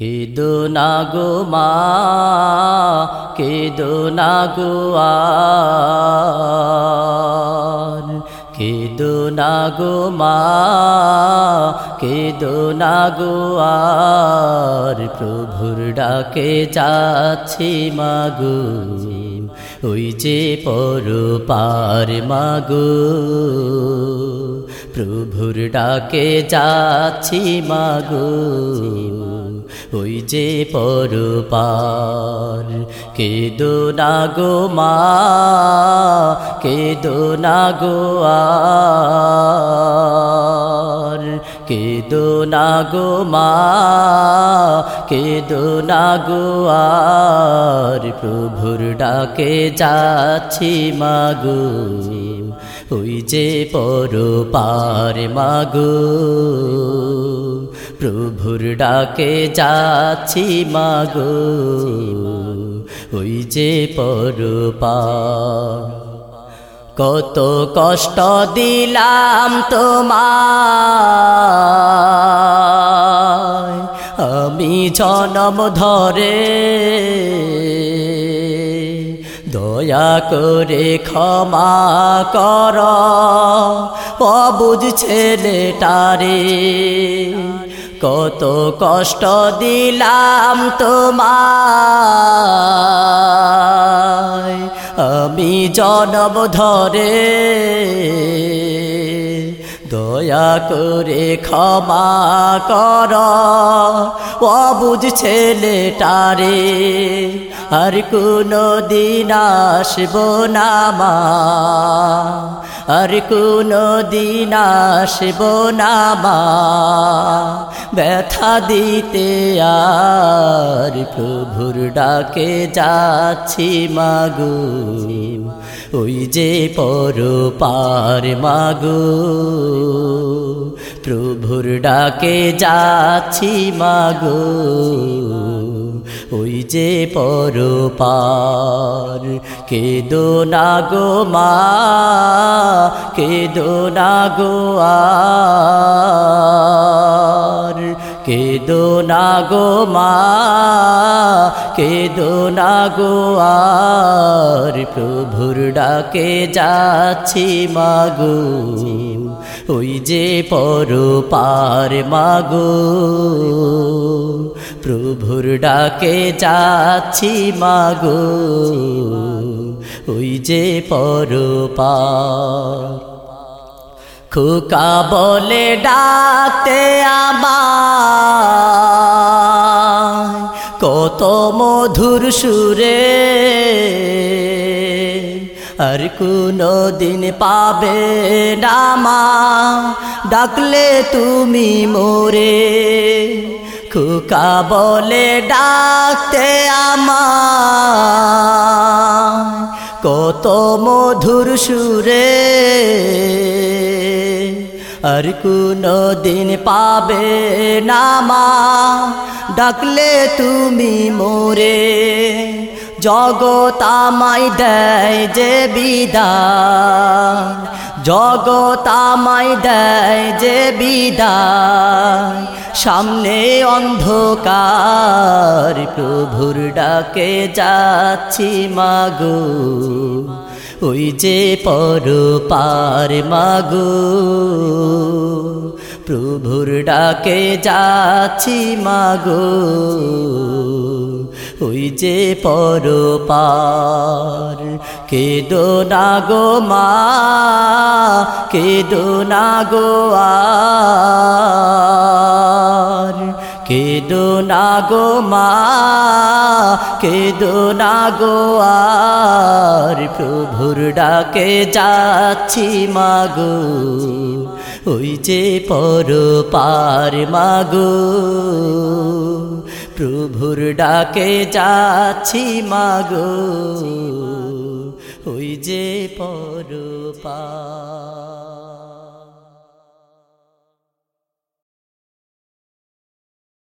কেদো না গো মা, কেদো না গো কেদো না গো মা, কেদো না গো আর। প্রভুর ডাকে যাচ্ছি মাগো ওই যে পর পার মাগো প্রভুর ডাকে যাচ্ছি মাগো ওই যে পর পার কেদো না গো মা কেদো না গো কেদো না গো মা কেদো না গো আর। প্রভুর ডাকে যাচ্ছি মাগো ওই যে পর পার মাগো প্রভুর ডাকে যাচ্ছি মাগো ওই যে পরপা। কত কষ্ট দিলাম তোমার আমি জনম ধরে দয়া করে ক্ষমা কর। অবুঝ ছেলেটারে কত কষ্ট দিলাম তোমার আমি জনব ধরে দয়া করে ক্ষমা কর। অবুঝ ছেলেটারে, আর কোনো দিন আসব না মা। আর কোনো দিন আসব না মা। ব্যথা দিতে আর প্রভুর ডাকে যাচ্ছি মাগো ওই যে পর পার মাগো, প্রভুর ডাকে যাচ্ছি মাগো, ওই যে পর পার কেদো না গো মা, কেদো না গো আর কেদো না গো মা, কেদো না গো আর, প্রভুর ডাকে যাচ্ছি মাগো ওই যে পর পার মাগো প্রভুর ডাকে যাচ্ছি মাগো ওই যে পর পার খোকা বলে ডাকতে কত মধুর সুরে। আর কোনো দিন পাবে নামা ডাকলে তুমি মোরে। খোকা বলে ডাকতে আমার। কত মধুর সুরে। আর কোনো দিন পাবে নামা ডাকলে তুমি মোরে জগৎ আমায় দেয় যে বিদায়। জগৎ আমায় দেয় যে বিদায়। সামনে অন্ধকার, প্রভুর ডাকে যাচ্ছি মাগো ওই যে পর পার মাগো, প্রভুর ডাকে যাচ্ছি মাগো। ওই যে পর পার কেদো না গো মা, কেদো না গো আর। কেদো না গো মা, কেদো না গো আর, প্রভুর ডাকে যাচ্ছি মাগো ওই যে পর পার মাগো প্রভুর ডাকে যাচ্ছি মাগো ওই যে পর পা